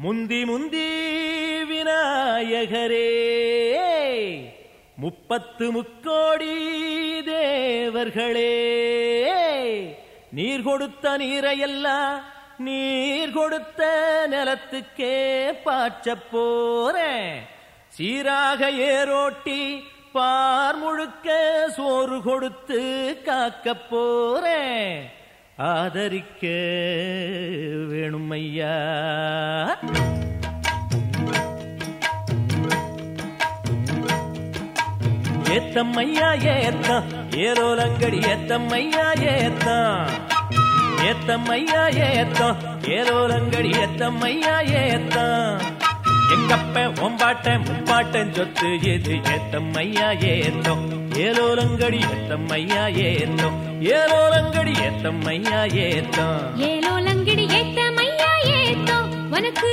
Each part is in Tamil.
முந்தி முந்தி விநாயகரே. முப்பத்து முக்கோடி தேவர்களே. நீர் கொடுத்த நீரையெல்லாம் நீர் கொடுத்த நிலத்துக்கே பாய்ச்ச போறேன். சீராக ஏரோட்டி பார் முழுக்க சோறு கொடுத்து காக்க போறேன். ஆதரிக்க வேணுமையா? ஏத்தம்மையா ஏத்தம். ஏலோலங்கடி ஏத்தம்மையா ஏத்தம். ஏத்தம்மையா ஏத்தம். ஏலோலங்கடி ஏத்தம்மையா ஏத்தம். எங்கப்ப ஒம்பாட்ட முப்பாட்டன் சொத்து எது ஏத்தம்மையா ஏத்தம். ஏலோலங்கடி ஏத்தம்மையா ஏத்தம். ஏலோலங்கடி ஏத்தம்மையா ஏத்தம். ஏலோலங்கடி லங்கிடி ஏத்த மையா ஏத்தோ உனக்கு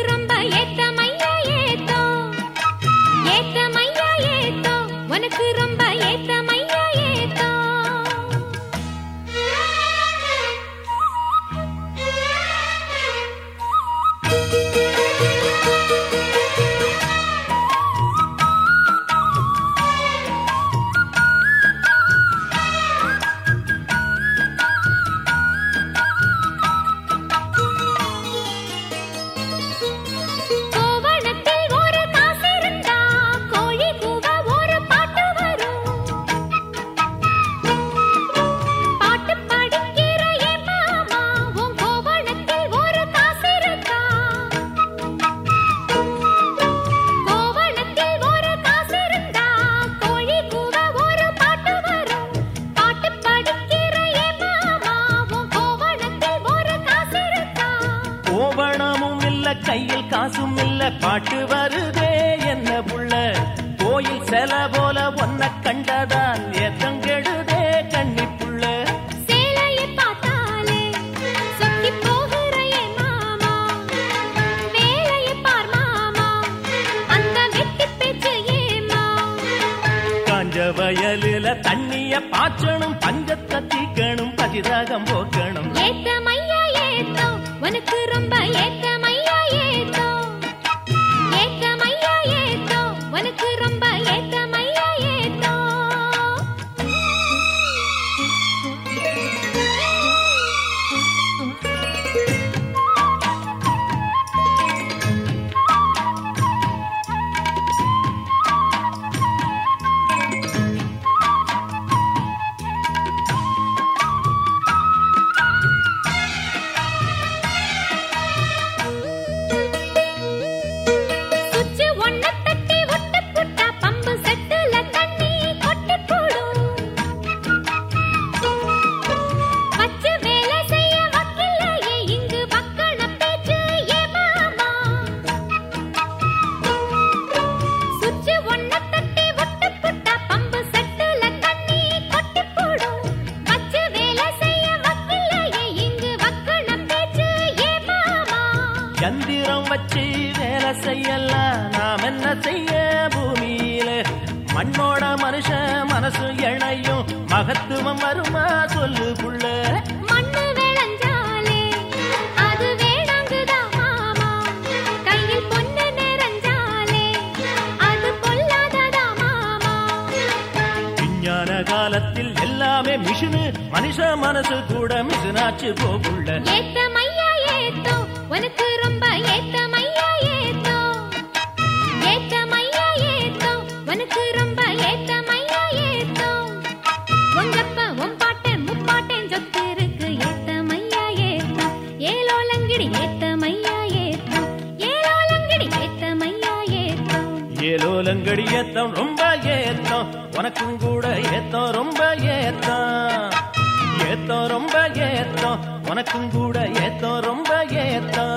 கையில் காசும் இல்ல பாட்டு வருதே என்ன புள்ள? கோயில் செல போல ஒன்ன கண்டதான் ஏத்தங்கெடுதே கண்ணி புள்ள. வயலில தண்ணிய பாய்ச்சணும் பஞ்சத்தை தீக்கணும் பதிராகம் போக்கணும். ஏத்த மையா ஏத்தோ உனக்கு ரொம்ப ஏத்த வச்சு வேலை செய்யலாம். நாம் என்ன செய்ய? பூமியில மண்ணோட மனுஷன் மனசு இணையும் மகத்துவம் வருமா? சொல்லு புள்ள. காலத்தில் எல்லாமே மிஷினு. மனுஷ மனசு கூட மிஷினாச்சு போகுள்ள ஏத்த மையா ஏத்தோ. உனக்கு ரொம்ப ஏத்த. ஏலோலங்கடி ஏத்தம் ரொம்ப ஏத்தம். உனக்கும் கூட ஏத்தம் ரொம்ப ஏத்தம். ஏத்தம் ரொம்ப ஏத்தம். உனக்கும் கூட ஏத்தம் ரொம்ப ஏத்தம்.